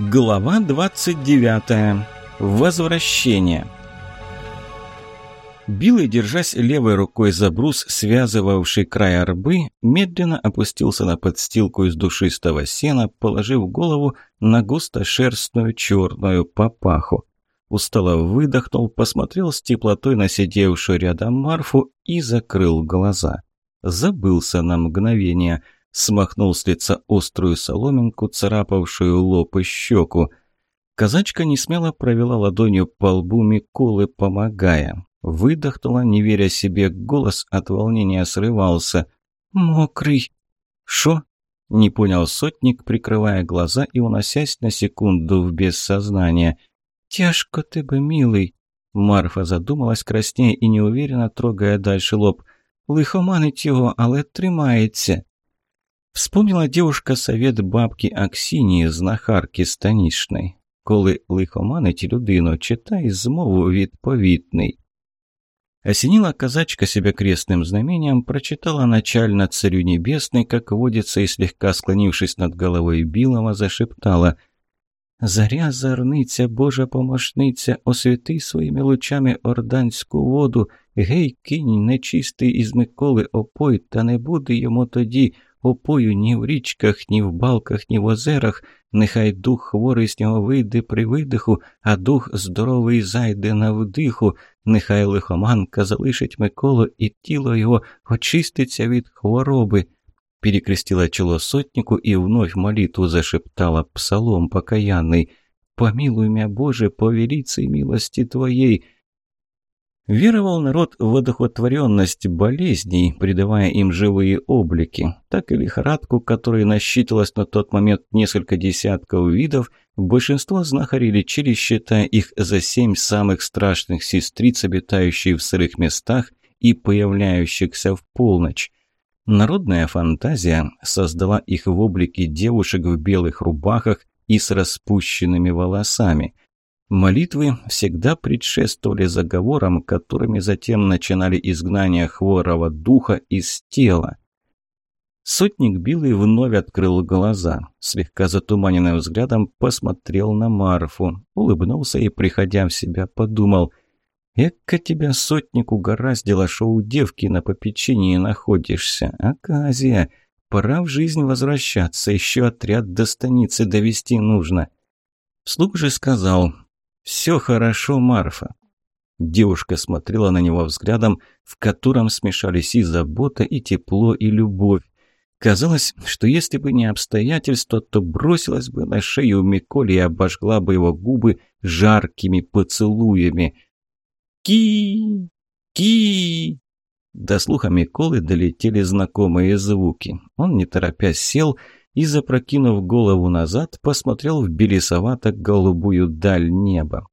Глава 29. Возвращение. Билый, держась левой рукой за брус, связывавший край арбы, медленно опустился на подстилку из душистого сена, положив голову на густо-шерстную черную папаху. Устало выдохнул, посмотрел с теплотой на сидевшую рядом Марфу и закрыл глаза. Забылся на мгновение – смахнул с лица острую соломинку, царапавшую лоб и щеку. Казачка несмело провела ладонью по лбу Миколы, помогая. Выдохнула, не веря себе, голос от волнения срывался. «Мокрый!» «Шо?» — не понял сотник, прикрывая глаза и уносясь на секунду в бессознание. «Тяжко ты бы, милый!» Марфа задумалась краснее и неуверенно, трогая дальше лоб. «Лихоманить його, але тримається!» Вспомнила девушка совет бабки Аксінії, знахарки станічної. Коли лихоманить людину, читай змову відповідний. Осенила казачка себя крестным знамением, прочитала начально «Царю небесный», как водится, и слегка склонившись над головой Билова, зашептала «Заря зарниця, Божа помощниця, освяти своїми лучами орданську воду, гей, кинь нечистий із Миколи опой, та не буде йому тоді, опою ні в річках, ні в балках, ні в озерах. Нехай дух хворий з нього вийде при видиху, а дух здоровий зайде на вдиху. Нехай лихоманка залишить Миколу, і тіло його очиститься від хвороби. Перекрестила чело сотнику и вновь молитву зашептала псалом покаянный. «Помилуй меня, Боже, по велицей милости Твоей!» Веровал народ в одухотворенность болезней, придавая им живые облики. Так и лихорадку, которой насчитывалось на тот момент несколько десятков видов, большинство знахарей лечили, считая их за семь самых страшных сестриц, обитающих в сырых местах и появляющихся в полночь. Народная фантазия создала их в облике девушек в белых рубахах и с распущенными волосами – Молитвы всегда предшествовали заговорам, которыми затем начинали изгнание хворого духа из тела. Сотник Билый вновь открыл глаза, слегка затуманенным взглядом посмотрел на Марфу, улыбнулся и, приходя в себя, подумал «Эка тебя, сотник, угораздило, что у девки на попечении находишься. Аказия, пора в жизнь возвращаться, еще отряд до станицы довести нужно». Вслух же сказал «Все хорошо, Марфа». Девушка смотрела на него взглядом, в котором смешались и забота, и тепло, и любовь. Казалось, что если бы не обстоятельства, то бросилась бы на шею Миколи и обожгла бы его губы жаркими поцелуями. «Ки! Ки!» До слуха Миколы долетели знакомые звуки. Он, не торопясь, сел и, запрокинув голову назад, посмотрел в белесовато-голубую даль неба.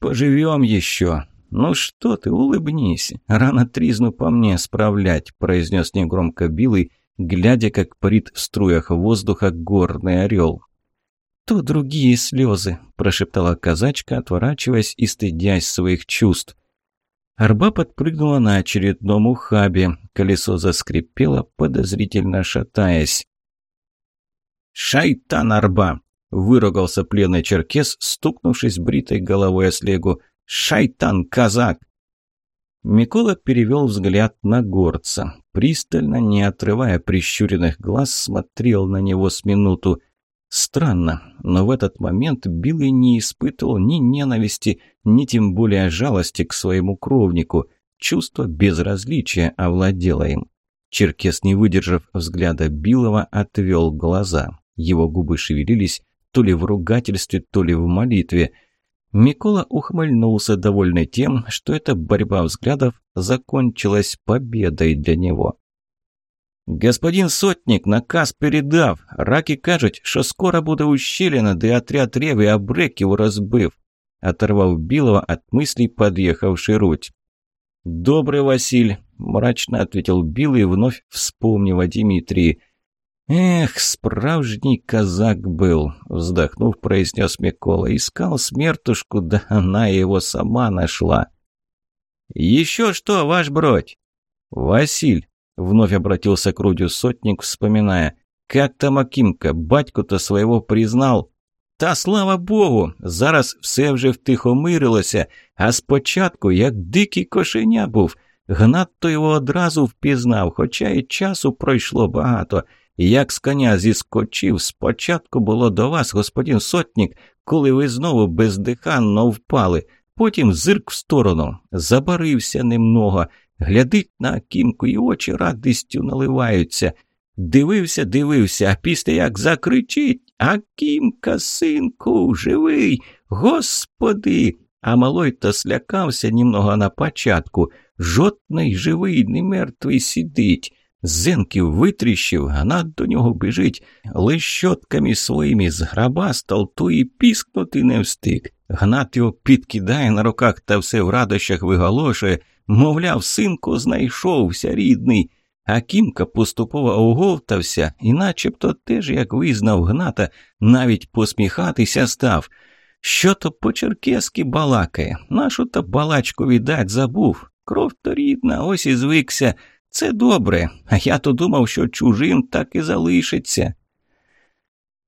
«Поживем еще!» «Ну что ты, улыбнись, рано тризну по мне справлять», – произнес негромко Билый, глядя, как парит в струях воздуха горный орел. «То другие слезы», – прошептала казачка, отворачиваясь и стыдясь своих чувств. Арба подпрыгнула на очередном ухабе, колесо заскрипело, подозрительно шатаясь. «Шайтан арба!» – выругался пленный черкес, стукнувшись бритой головой о слегу. «Шайтан, казак!» Микола перевел взгляд на горца. Пристально, не отрывая прищуренных глаз, смотрел на него с минуту. Странно, но в этот момент Билый не испытывал ни ненависти, ни тем более жалости к своему кровнику. Чувство безразличия овладело им. Черкес, не выдержав взгляда Билова, отвел глаза. Его губы шевелились то ли в ругательстве, то ли в молитве. Микола ухмыльнулся, довольный тем, что эта борьба взглядов закончилась победой для него. «Господин сотник, наказ передав. Раки кажуть, що скоро буде ущелина, да и отряд реви обрек его разбыв», оторвав Билова от мыслей, подъехавший Руть. «Добрый Василь», – мрачно ответил Билый, вновь вспомнив о Дмитрии. «Эх, справжній казак был», — вздохнув, произнес Микола. «Искал смертушку, да она его сама нашла». «Еще что, ваш бродь?» «Василь», — вновь обратился к Рудю сотник, вспоминая. «Как там Акимка, батьку-то своего признал?» Та слава Богу, зараз все вже втихомирилося, а спочатку, як дикий кошеня був, Гнат то його одразу впізнав, хоча й часу пройшло багато. Як з коня зіскочив, спочатку було до вас, господин сотник, коли ви знову бездиханно впали. Потім зирк в сторону, забарився немного, глядить на Акімку і очі радістю наливаються. Дивився, дивився, а після як закричить Акімка, синку, живий, господи. А малой то слякався німного на початку. Жодний живий, не мертвий сидить. Зенків витріщив, гнат до нього біжить, лищотками своїми з граба столту і піскнути не встиг. Гнат його підкидає на руках та все в радощах виголошує, мовляв, синку, знайшовся рідний. А Кімка поступово оговтався і начебто теж, як визнав гната, навіть посміхатися став. Що то по черкески балакає, нашу то балачку, віддать, забув. Кров то рідна, ось і звикся. Це добре, а я то думав, що чужим так і залишиться.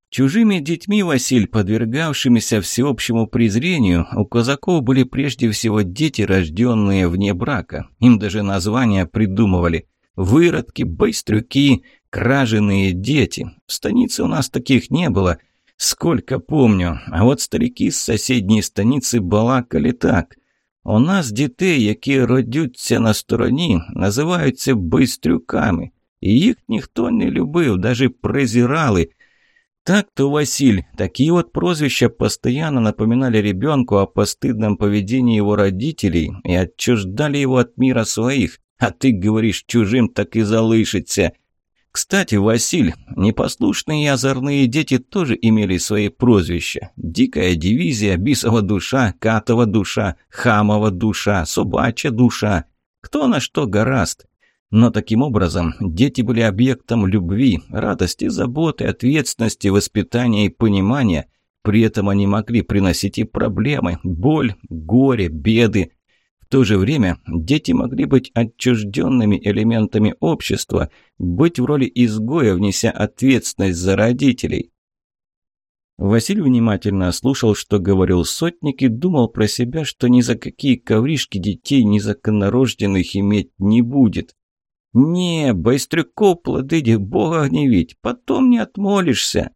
Чужими детьми, Василь, подвергавшимися всеобщему презрению, у казаков были прежде всего дети, рожденные вне брака. Им даже названия придумывали. Выродки, байстрюки, краженые дети. В станице у нас таких не было, сколько помню. А вот старики с соседней станицы балакали так. У нас дітей, які родються на стороні, називаються бистрюками, і їх ніхто не любив, даже презирали. Так-то, Василь, такие вот прозвища постоянно напоминали ребенку о постыдном поведении его родителей и отчуждали его от мира своих, а ты говоришь чужим так и залышится. Кстати, Василь, непослушные и озорные дети тоже имели свои прозвища. Дикая дивизия, бисова душа, катова душа, хамова душа, собачья душа. Кто на что гораст. Но таким образом дети были объектом любви, радости, заботы, ответственности, воспитания и понимания. При этом они могли приносить и проблемы, боль, горе, беды, то же время дети могли быть отчужденными элементами общества, быть в роли изгоя, внеся ответственность за родителей. Василий внимательно слушал, что говорил сотник, и думал про себя, что ни за какие ковришки детей незаконнорожденных иметь не будет. «Не, Байстрюков, плодыди, бога гневить, потом не отмолишься».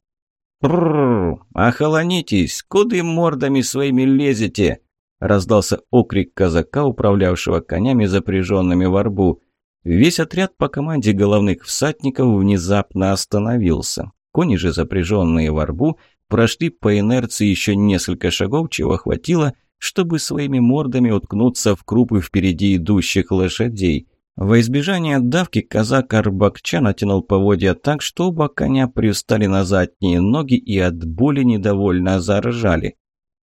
«Прррр, охолонитесь, куды мордами своими лезете?» Раздался окрик казака, управлявшего конями, запряженными в арбу. Весь отряд по команде головных всадников внезапно остановился. Кони же, запряженные в арбу, прошли по инерции еще несколько шагов, чего хватило, чтобы своими мордами уткнуться в крупы впереди идущих лошадей. Во избежание отдавки казак Арбакча натянул поводья так, что оба коня привстали на задние ноги и от боли недовольно заржали.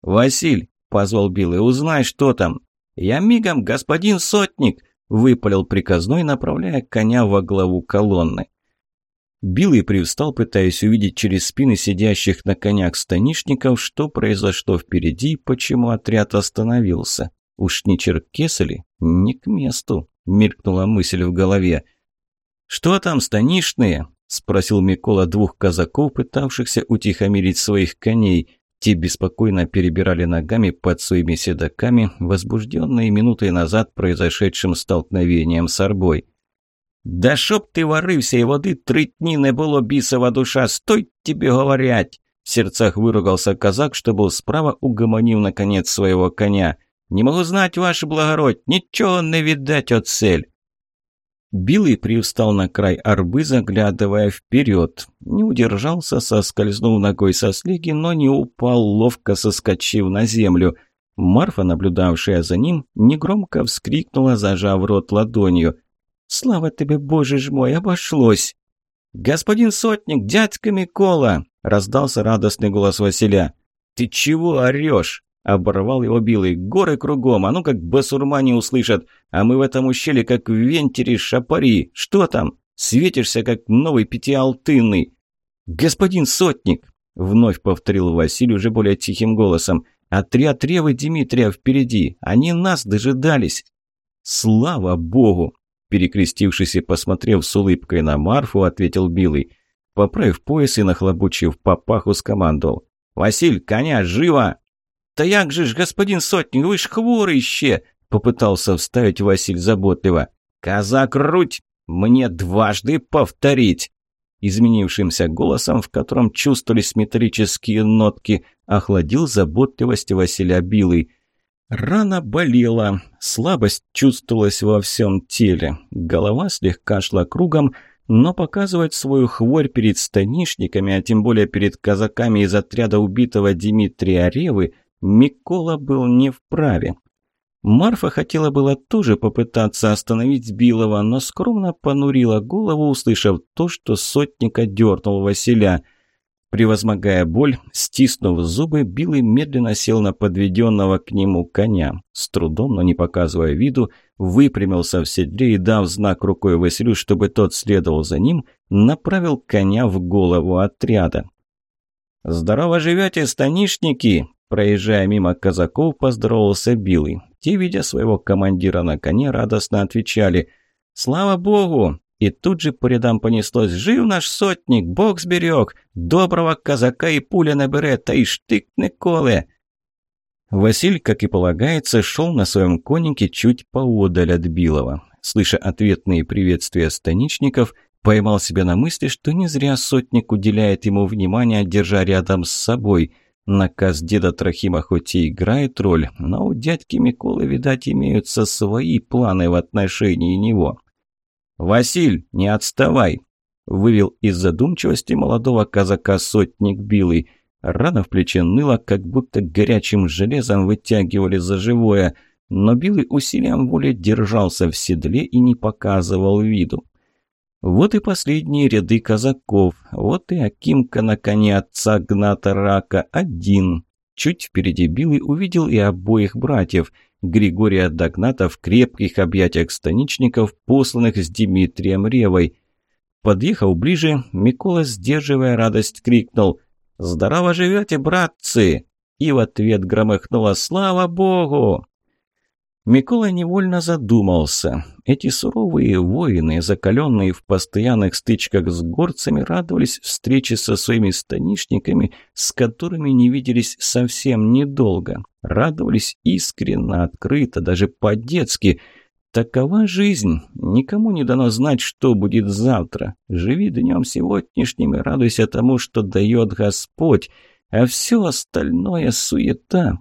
«Василь, позвал Билл, и узнай, что там. Я мигом, господин сотник, выпалил приказной, направляя коня во главу колонны. Билый привстал, пытаясь увидеть через спины сидящих на конях станишников, что произошло впереди и почему отряд остановился. Уж не черкесы ли? Не к месту, мелькнула мысль в голове. «Что там, станишные?» – спросил Микола двух казаков, пытавшихся утихомирить своих коней. Те беспокойно перебирали ногами под своими седоками, возбужденные минутой назад произошедшим столкновением с арбой. «Да чтоб ты ворився, и воды три не было бисова душа, стой тебе говорять!» В сердцах выругался казак, что был справа, угомонив наконец своего коня. «Не могу знать, ваше благородь, ничего не видать от цель!» Билый привстал на край арбы, заглядывая вперед. Не удержался, соскользнув ногой со слеги, но не упал, ловко соскочив на землю. Марфа, наблюдавшая за ним, негромко вскрикнула, зажав рот ладонью. «Слава тебе, боже ж мой, обошлось!» «Господин сотник, дядька Микола!» – раздался радостный голос Василя. «Ты чего орешь?» Оборвал его Билый. «Горы кругом, а ну как басурмане услышат! А мы в этом ущелье как в вентере шапари! Что там? Светишься, как новый пятиалтынный!» «Господин Сотник!» — вновь повторил Василий уже более тихим голосом. «Отряд Ревы Дмитрия впереди! Они нас дожидались!» «Слава Богу!» Перекрестившись и посмотрев с улыбкой на Марфу, ответил Билый. Поправив пояс и нахлобучив папаху, скомандовал. Василь, коня, живо!» «Та як же ж, господин сотник, вы ж хворый ще!» Попытался вставить Василь заботливо. «Казак, руть! Мне дважды повторить!» Изменившимся голосом, в котором чувствовались металлические нотки, охладил заботливость Василия Билый. Рана болела, слабость чувствовалась во всем теле, голова слегка шла кругом, но показывать свою хворь перед станишниками, а тем более перед казаками из отряда убитого Дмитрия Ревы, Микола был не вправе. Марфа хотела было тоже попытаться остановить Билова, но скромно понурила голову, услышав то, что сотника дернул Василя. Превозмогая боль, стиснув зубы, Билый медленно сел на подведенного к нему коня. С трудом, но не показывая виду, выпрямился в седле и, дав знак рукой Василю, чтобы тот следовал за ним, направил коня в голову отряда. «Здорово живете, станишники!» Проезжая мимо казаков, поздоровался Билый. Те, видя своего командира на коне, радостно отвечали «Слава Богу!» И тут же по рядам понеслось «Жив наш сотник, Бог сберег! Доброго казака и пуля набере, та и штык не коле!» Василь, как и полагается, шел на своем коннике чуть поодаль от Билова. Слыша ответные приветствия станичников, поймал себя на мысли, что не зря сотник уделяет ему внимание, держа рядом с собой – Наказ деда Трохима хоть и играет роль, но у дядьки Миколы, видать, имеются свои планы в отношении него. «Василь, не отставай!» – вывел из задумчивости молодого казака сотник Билый. Рана в плече ныла, как будто горячим железом вытягивали за живое, но Билый усилием воли держался в седле и не показывал виду. Вот и последние ряды казаков, вот и Акимка на коне отца Гната Рака один. Чуть впереди Билый увидел и обоих братьев. Григория Догната в крепких объятиях станичников, посланных с Дмитрием Ревой. Подъехав ближе, Микола, сдерживая радость, крикнул «Здорово живете, братцы!» И в ответ громыхнуло «Слава Богу!» Микола невольно задумался. Эти суровые воины, закаленные в постоянных стычках с горцами, радовались встрече со своими станишниками, с которыми не виделись совсем недолго. Радовались искренне, открыто, даже по-детски. Такова жизнь. Никому не дано знать, что будет завтра. Живи днем сегодняшним и радуйся тому, что дает Господь, а все остальное – суета.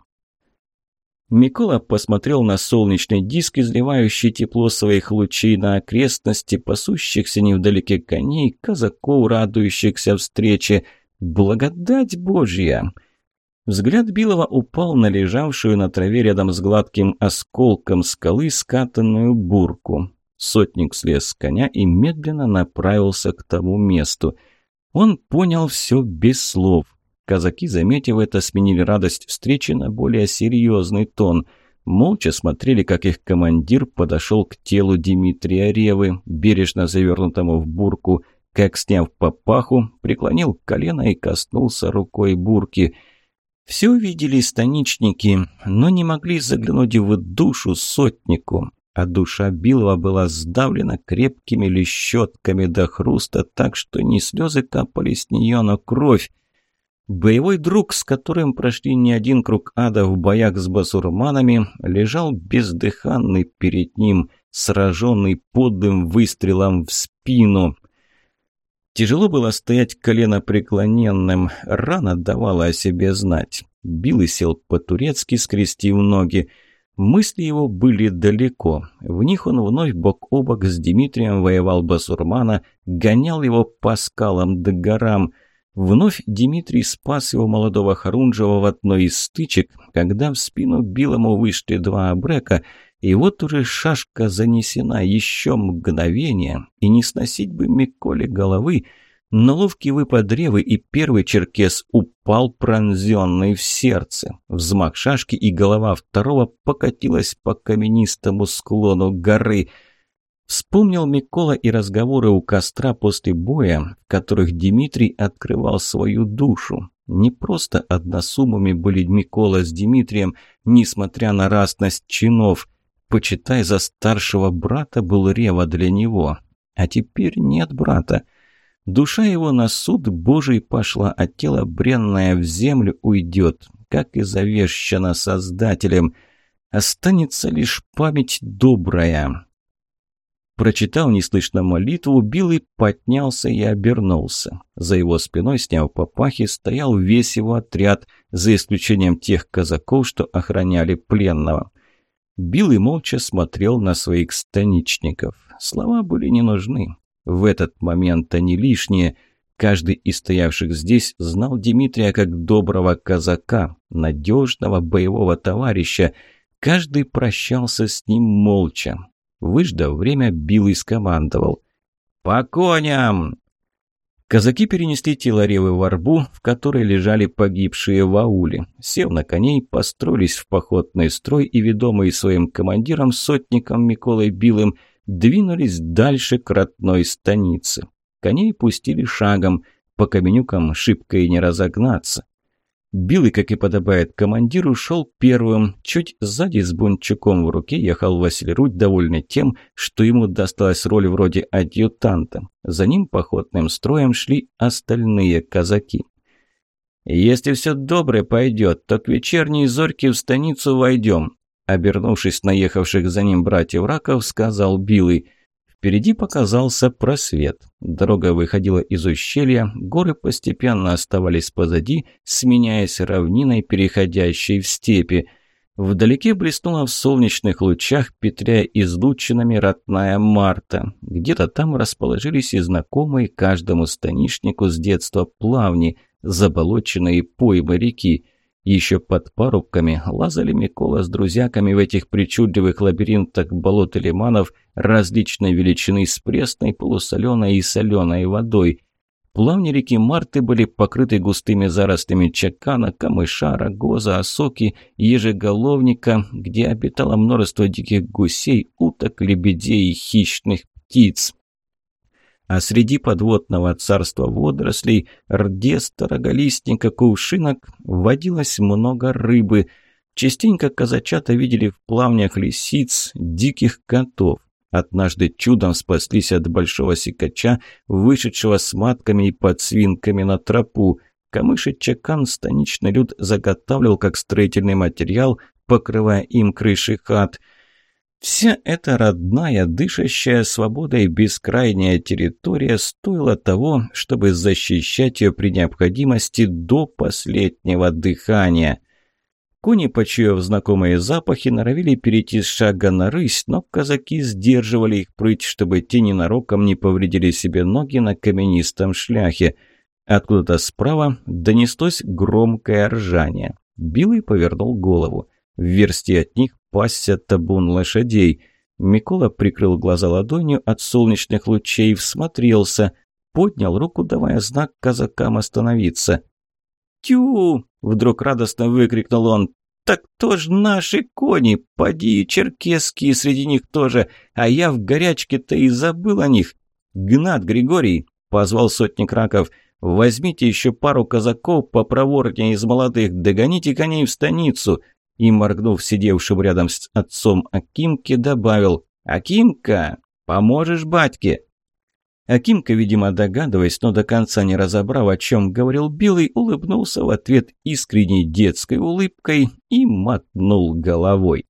Микола посмотрел на солнечный диск, изливающий тепло своих лучей на окрестности, пасущихся невдалеке коней, казаков, радующихся встрече. Благодать Божья! Взгляд Билова упал на лежавшую на траве рядом с гладким осколком скалы скатанную бурку. Сотник слез с коня и медленно направился к тому месту. Он понял все без слов – Казаки, заметив это, сменили радость встречи на более серьезный тон. Молча смотрели, как их командир подошел к телу Дмитрия Ревы, бережно завернутому в бурку, как, сняв папаху, преклонил колено и коснулся рукой бурки. Все видели станичники, но не могли заглянуть в душу сотнику, а душа Билова была сдавлена крепкими лещетками до хруста, так что не слезы капали с нее, но кровь. Боевой друг, с которым прошли не один круг ада в боях с басурманами, лежал бездыханный перед ним, сраженный подлым выстрелом в спину. Тяжело было стоять колено преклоненным, рана давала о себе знать. Бил и сел по-турецки, скрестив ноги. Мысли его были далеко. В них он вновь бок о бок с Дмитрием воевал басурмана, гонял его по скалам да горам – Вновь Дмитрий спас его молодого Харунжева в одной из стычек, когда в спину Билому вышли два обрека, и вот уже шашка занесена еще мгновение, и не сносить бы Миколе головы, но ловкий выпад ревы и первый черкес упал пронзенный в сердце. Взмах шашки и голова второго покатилась по каменистому склону горы – Вспомнил Микола и разговоры у костра после боя, в которых Дмитрий открывал свою душу. Не просто односумами были Микола с Дмитрием, несмотря на разность чинов. Почитай, за старшего брата был Рева для него. А теперь нет брата. Душа его на суд Божий пошла, а тело бренное в землю уйдет, как и завещано Создателем. Останется лишь память добрая. Прочитал неслышно молитву, Билый поднялся и обернулся. За его спиной, сняв папахи, стоял весь его отряд, за исключением тех казаков, что охраняли пленного. Билый молча смотрел на своих станичников. Слова были не нужны. В этот момент они лишние. Каждый из стоявших здесь знал Дмитрия как доброго казака, надежного боевого товарища. Каждый прощался с ним молча. Выждав время, Билый скомандовал. «По коням!» Казаки перенесли тело Ревы в арбу, в которой лежали погибшие в ауле. Сев на коней, построились в походный строй и, ведомые своим командиром, сотником Миколой Билым, двинулись дальше к родной станице. Коней пустили шагом, по каменюкам шибко и не разогнаться. Билый, как и подобает командиру, шел первым. Чуть сзади с бунчуком в руке ехал Василий Рудь, довольный тем, что ему досталась роль вроде адъютанта. За ним походным строем шли остальные казаки. «Если все доброе пойдет, то к вечерней зорьке в станицу войдем», обернувшись наехавших за ним братьев Раков, сказал Билый – Впереди показался просвет. Дорога выходила из ущелья, горы постепенно оставались позади, сменяясь равниной, переходящей в степи. Вдалеке блеснула в солнечных лучах, петряя излучинами родная Марта. Где-то там расположились и знакомые каждому станишнику с детства плавни, заболоченные поймы реки – еще под парубками лазали Микола с друзьяками в этих причудливых лабиринтах болот и лиманов различной величины с пресной, полусоленой и соленой водой. Плавни реки Марты были покрыты густыми заростями чакана, камыша, рогоза, осоки, ежеголовника, где обитало множество диких гусей, уток, лебедей и хищных птиц а среди подводного царства водорослей, рдеста, роголистника, кувшинок водилось много рыбы. Частенько казачата видели в плавнях лисиц, диких котов. Однажды чудом спаслись от большого сикача, вышедшего с матками и подсвинками на тропу. Камыши чакан станичный люд заготавливал как строительный материал, покрывая им крыши хат – Вся эта родная, дышащая свободой бескрайняя территория стоила того, чтобы защищать ее при необходимости до последнего дыхания. Кони, почуяв знакомые запахи, норовили перейти с шага на рысь, но казаки сдерживали их прыть, чтобы те ненароком не повредили себе ноги на каменистом шляхе. Откуда-то справа донеслось громкое ржание. Билый повернул голову. В версти от них пасся табун лошадей. Микола прикрыл глаза ладонью от солнечных лучей, всмотрелся, поднял руку, давая знак казакам остановиться. «Тю!» — вдруг радостно выкрикнул он. «Так то ж наши кони! Поди, черкесские среди них тоже! А я в горячке-то и забыл о них! Гнат Григорий!» — позвал сотник раков. «Возьмите еще пару казаков попроворнее из молодых, догоните коней в станицу и, моргнув сидевшим рядом с отцом Акимке, добавил «Акимка, поможешь батьке?» Акимка, видимо, догадываясь, но до конца не разобрав, о чем говорил Билый, улыбнулся в ответ искренней детской улыбкой и мотнул головой.